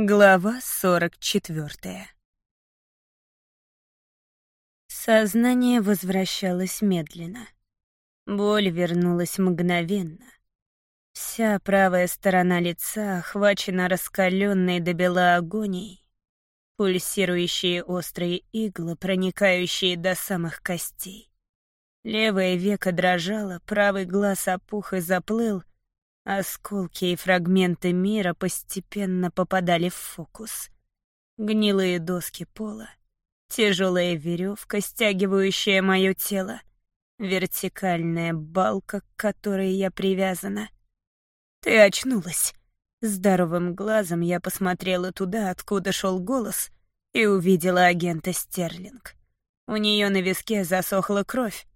Глава сорок четвертая. Сознание возвращалось медленно. Боль вернулась мгновенно. Вся правая сторона лица охвачена раскаленной до бела агонией, пульсирующие острые иглы, проникающие до самых костей. Левое веко дрожало, правый глаз опух и заплыл, Осколки и фрагменты мира постепенно попадали в фокус. Гнилые доски пола, тяжелая веревка, стягивающая мое тело, вертикальная балка, к которой я привязана. «Ты очнулась!» Здоровым глазом я посмотрела туда, откуда шел голос, и увидела агента Стерлинг. У нее на виске засохла кровь.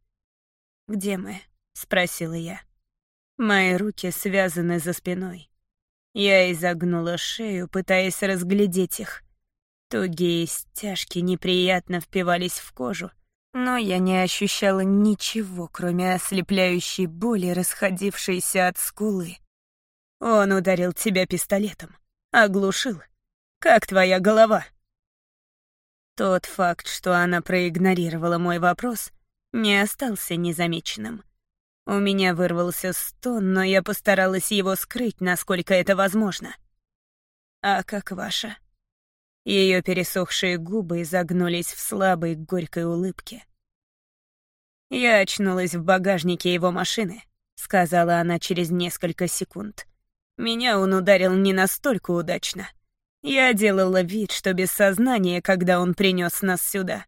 «Где мы?» — спросила я. Мои руки связаны за спиной. Я изогнула шею, пытаясь разглядеть их. Тугие стяжки неприятно впивались в кожу, но я не ощущала ничего, кроме ослепляющей боли, расходившейся от скулы. Он ударил тебя пистолетом, оглушил. Как твоя голова? Тот факт, что она проигнорировала мой вопрос, не остался незамеченным. У меня вырвался стон, но я постаралась его скрыть, насколько это возможно. А как ваша? Ее пересохшие губы изогнулись в слабой горькой улыбке. «Я очнулась в багажнике его машины», — сказала она через несколько секунд. «Меня он ударил не настолько удачно. Я делала вид, что без сознания, когда он принес нас сюда.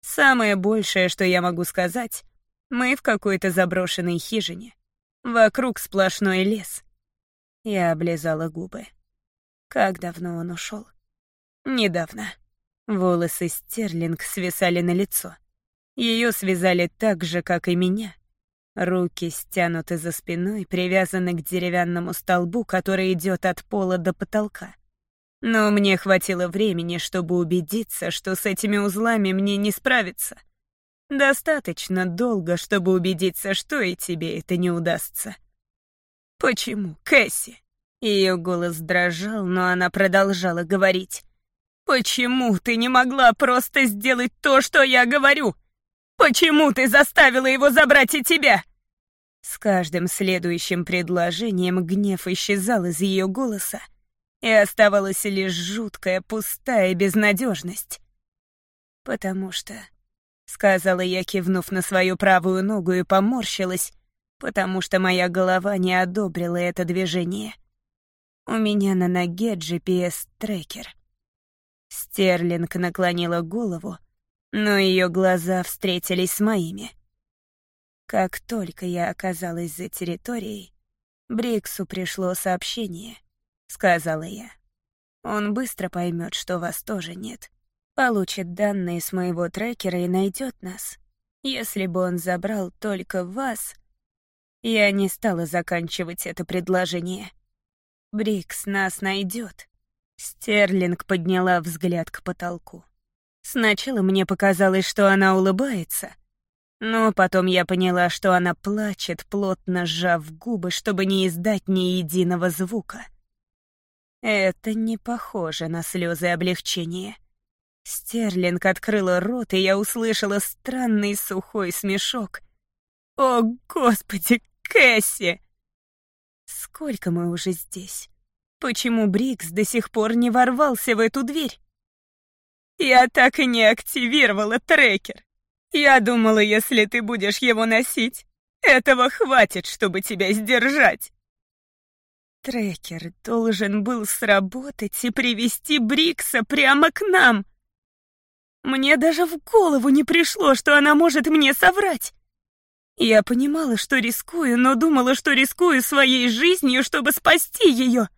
Самое большее, что я могу сказать, мы в какой-то заброшенной хижине. Вокруг сплошной лес. Я облизала губы. Как давно он ушел? Недавно. Волосы Стерлинг свисали на лицо. Ее связали так же, как и меня. Руки стянуты за спиной, привязаны к деревянному столбу, который идет от пола до потолка. Но мне хватило времени, чтобы убедиться, что с этими узлами мне не справиться — Достаточно долго, чтобы убедиться, что и тебе это не удастся. Почему, Кэсси? Ее голос дрожал, но она продолжала говорить. «Почему ты не могла просто сделать то, что я говорю? Почему ты заставила его забрать и тебя?» С каждым следующим предложением гнев исчезал из ее голоса, и оставалась лишь жуткая, пустая безнадежность. Потому что — сказала я, кивнув на свою правую ногу и поморщилась, потому что моя голова не одобрила это движение. У меня на ноге GPS-трекер. Стерлинг наклонила голову, но ее глаза встретились с моими. Как только я оказалась за территорией, Бриксу пришло сообщение, — сказала я. Он быстро поймет, что вас тоже нет получит данные с моего трекера и найдет нас. Если бы он забрал только вас... Я не стала заканчивать это предложение. Брикс нас найдет. Стерлинг подняла взгляд к потолку. Сначала мне показалось, что она улыбается, но потом я поняла, что она плачет, плотно сжав губы, чтобы не издать ни единого звука. Это не похоже на слезы облегчения. Стерлинг открыла рот, и я услышала странный сухой смешок. «О, Господи, Кэсси!» «Сколько мы уже здесь? Почему Брикс до сих пор не ворвался в эту дверь?» «Я так и не активировала трекер. Я думала, если ты будешь его носить, этого хватит, чтобы тебя сдержать». Трекер должен был сработать и привести Брикса прямо к нам. Мне даже в голову не пришло, что она может мне соврать. Я понимала, что рискую, но думала, что рискую своей жизнью, чтобы спасти ее.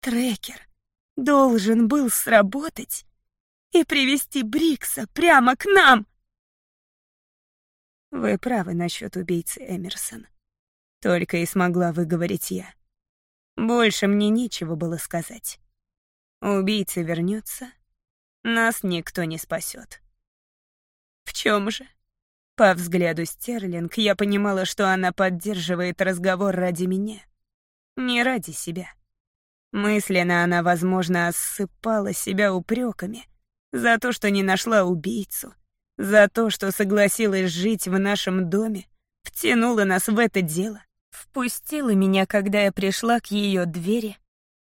Трекер должен был сработать и привести Брикса прямо к нам. Вы правы насчет убийцы Эмерсон. Только и смогла выговорить я. Больше мне нечего было сказать. Убийца вернется, нас никто не спасет. В чем же? По взгляду Стерлинг я понимала, что она поддерживает разговор ради меня, не ради себя. Мысленно она, возможно, осыпала себя упреками за то, что не нашла убийцу, за то, что согласилась жить в нашем доме, втянула нас в это дело, впустила меня, когда я пришла к ее двери,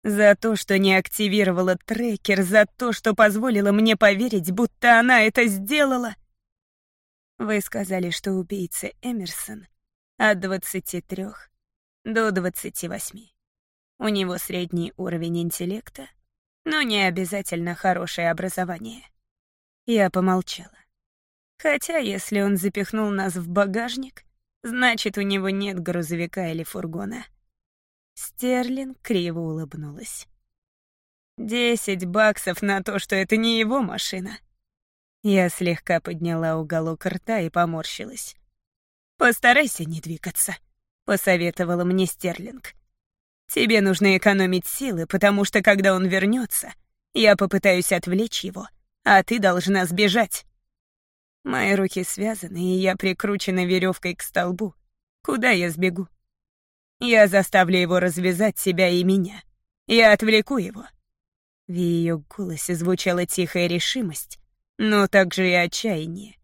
за то, что не активировала трекер, за то, что позволила мне поверить, будто она это сделала. Вы сказали, что убийца Эмерсон от 23 до 28. У него средний уровень интеллекта, но не обязательно хорошее образование. Я помолчала. Хотя, если он запихнул нас в багажник, значит, у него нет грузовика или фургона. Стерлинг криво улыбнулась. «Десять баксов на то, что это не его машина». Я слегка подняла уголок рта и поморщилась. «Постарайся не двигаться», — посоветовала мне Стерлинг. Тебе нужно экономить силы, потому что когда он вернется, я попытаюсь отвлечь его, а ты должна сбежать. Мои руки связаны, и я прикручена веревкой к столбу. Куда я сбегу? Я заставлю его развязать себя и меня. Я отвлеку его. В ее голосе звучала тихая решимость, но также и отчаяние.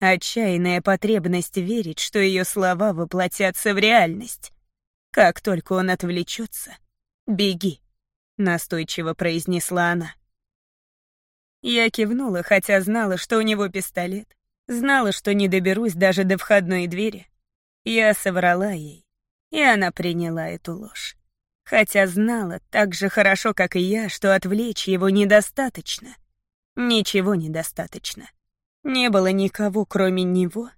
Отчаянная потребность верить, что ее слова воплотятся в реальность. Как только он отвлечется, беги, настойчиво произнесла она. Я кивнула, хотя знала, что у него пистолет. Знала, что не доберусь даже до входной двери. Я соврала ей, и она приняла эту ложь. Хотя знала так же хорошо, как и я, что отвлечь его недостаточно. Ничего недостаточно. Не было никого, кроме него,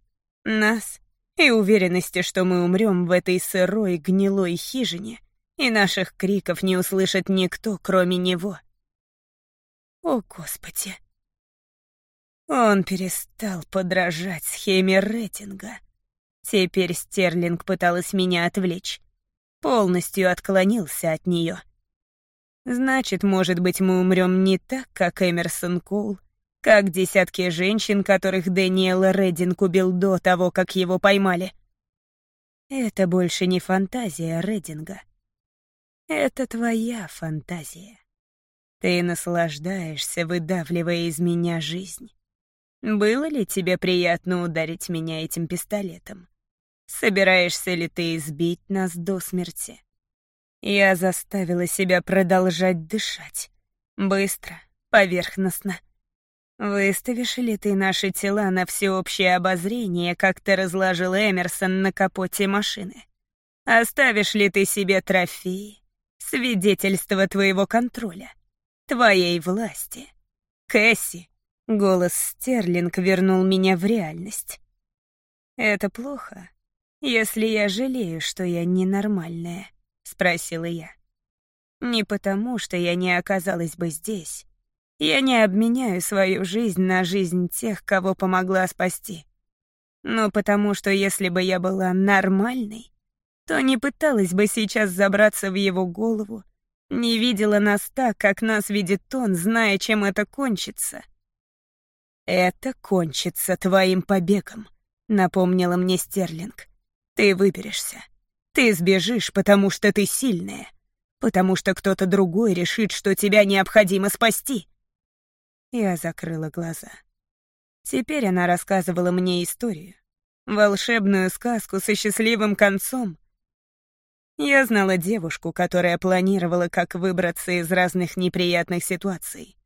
нас и уверенности, что мы умрем в этой сырой, гнилой хижине, и наших криков не услышит никто, кроме него. О, Господи! Он перестал подражать схеме рейтинга. Теперь Стерлинг пыталась меня отвлечь. Полностью отклонился от нее. Значит, может быть, мы умрем не так, как Эмерсон Коул, как десятки женщин, которых Дэниел Реддинг убил до того, как его поймали. Это больше не фантазия Реддинга. Это твоя фантазия. Ты наслаждаешься, выдавливая из меня жизнь. Было ли тебе приятно ударить меня этим пистолетом? Собираешься ли ты избить нас до смерти? Я заставила себя продолжать дышать. Быстро, поверхностно, «Выставишь ли ты наши тела на всеобщее обозрение, как ты разложил Эмерсон на капоте машины? Оставишь ли ты себе трофеи, свидетельство твоего контроля, твоей власти? Кэсси!» Голос Стерлинг вернул меня в реальность. «Это плохо, если я жалею, что я ненормальная», — спросила я. «Не потому, что я не оказалась бы здесь, я не обменяю свою жизнь на жизнь тех, кого помогла спасти. Но потому что если бы я была нормальной, то не пыталась бы сейчас забраться в его голову, не видела нас так, как нас видит он, зная, чем это кончится. «Это кончится твоим побегом», — напомнила мне Стерлинг. «Ты выберешься. Ты сбежишь, потому что ты сильная, потому что кто-то другой решит, что тебя необходимо спасти». Я закрыла глаза. Теперь она рассказывала мне историю. Волшебную сказку со счастливым концом. Я знала девушку, которая планировала, как выбраться из разных неприятных ситуаций.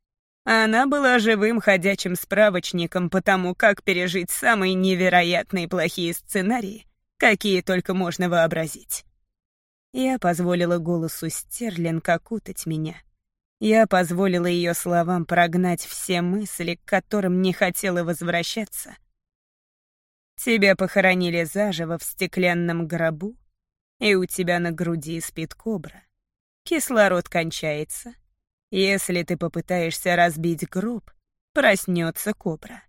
Она была живым ходячим справочником по тому, как пережить самые невероятные плохие сценарии, какие только можно вообразить. Я позволила голосу Стерлинг окутать меня — я позволила ее словам прогнать все мысли, к которым не хотела возвращаться. Тебя похоронили заживо в стеклянном гробу, и у тебя на груди спит кобра. Кислород кончается. Если ты попытаешься разбить гроб, проснется кобра.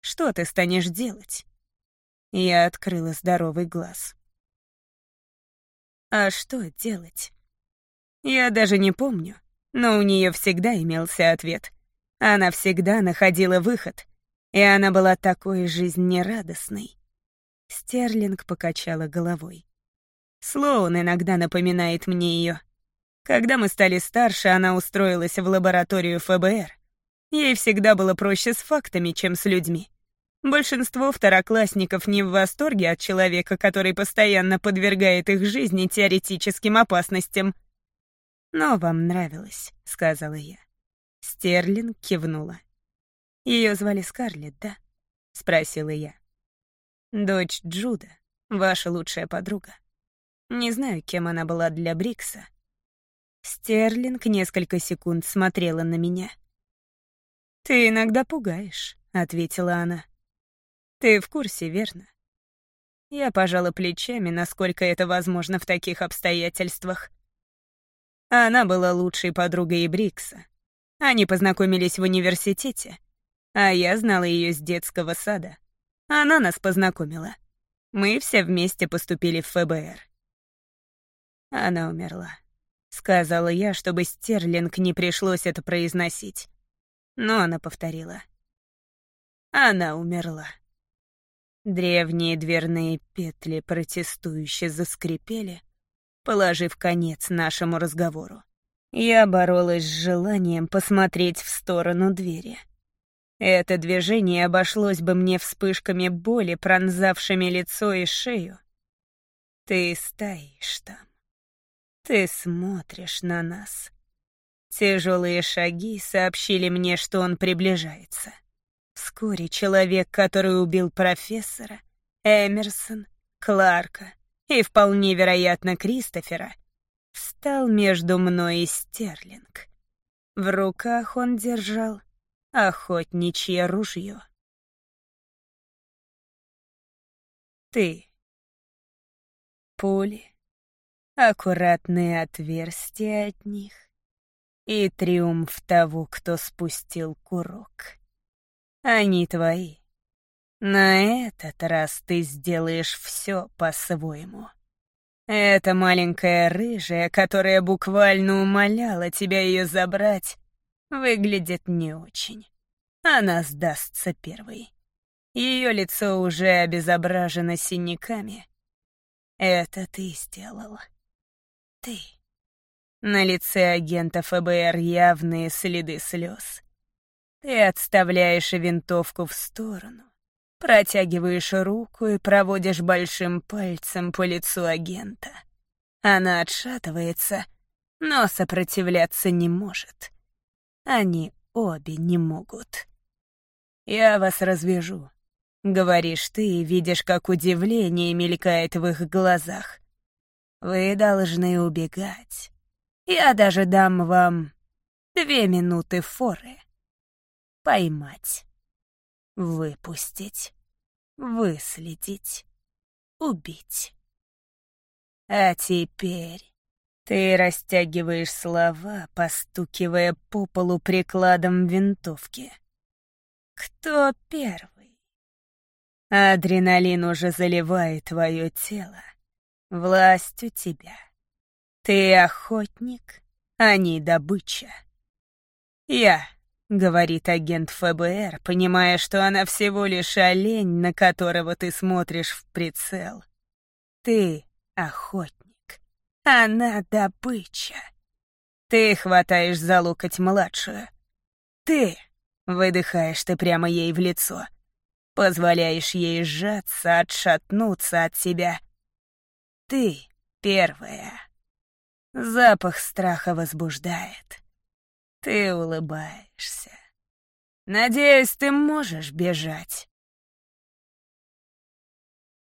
Что ты станешь делать? Я открыла здоровый глаз. А что делать? Я даже не помню, но у нее всегда имелся ответ. Она всегда находила выход, и она была такой жизнерадостной. Стерлинг покачала головой. Слоун иногда напоминает мне ее. Когда мы стали старше, она устроилась в лабораторию ФБР. Ей всегда было проще с фактами, чем с людьми. Большинство второклассников не в восторге от человека, который постоянно подвергает их жизни теоретическим опасностям. «Но вам нравилось», — сказала я. Стерлинг кивнула. Ее звали Скарлетт, да?» — спросила я. «Дочь Джуда, ваша лучшая подруга. Не знаю, кем она была для Брикса». Стерлинг несколько секунд смотрела на меня. «Ты иногда пугаешь», — ответила она. «Ты в курсе, верно?» Я пожала плечами, насколько это возможно в таких обстоятельствах. Она была лучшей подругой Брикса. Они познакомились в университете, а я знала ее с детского сада. Она нас познакомила. Мы все вместе поступили в ФБР. Она умерла. Сказала я, чтобы Стерлинг не пришлось это произносить. Но она повторила. Она умерла. Древние дверные петли протестующе заскрипели, положив конец нашему разговору. Я боролась с желанием посмотреть в сторону двери — это движение обошлось бы мне вспышками боли, пронзавшими лицо и шею. Ты стоишь там. Ты смотришь на нас. Тяжелые шаги сообщили мне, что он приближается. Вскоре человек, который убил профессора, Эмерсон, Кларка и, вполне вероятно, Кристофера, встал между мной и Стерлинг. В руках он держал охотничье ружье. Ты. Пули, аккуратные отверстия от них и триумф того, кто спустил курок. Они твои. На этот раз ты сделаешь все по-своему. Эта маленькая рыжая, которая буквально умоляла тебя ее забрать, выглядит не очень. Она сдастся первой. Ее лицо уже обезображено синяками. Это ты сделала. Ты. На лице агента ФБР явные следы слез. Ты отставляешь винтовку в сторону, протягиваешь руку и проводишь большим пальцем по лицу агента. Она отшатывается, но сопротивляться не может. Они обе не могут. «Я вас развяжу», — говоришь ты видишь, как удивление мелькает в их глазах. «Вы должны убегать. Я даже дам вам две минуты форы. Поймать, выпустить, выследить, убить. А теперь ты растягиваешь слова, постукивая по полу прикладом винтовки. Кто первый? Адреналин уже заливает твое тело. Власть у тебя. Ты охотник, а не добыча. Я, — говорит агент ФБР, понимая, что она всего лишь олень, на которого ты смотришь в прицел. Ты — охотник. Она добыча. Ты хватаешь за локоть младшую. Ты, выдыхаешь ты прямо ей в лицо. Позволяешь ей сжаться, отшатнуться от себя. Ты первая. Запах страха возбуждает. Ты улыбаешься. Надеюсь, ты можешь бежать.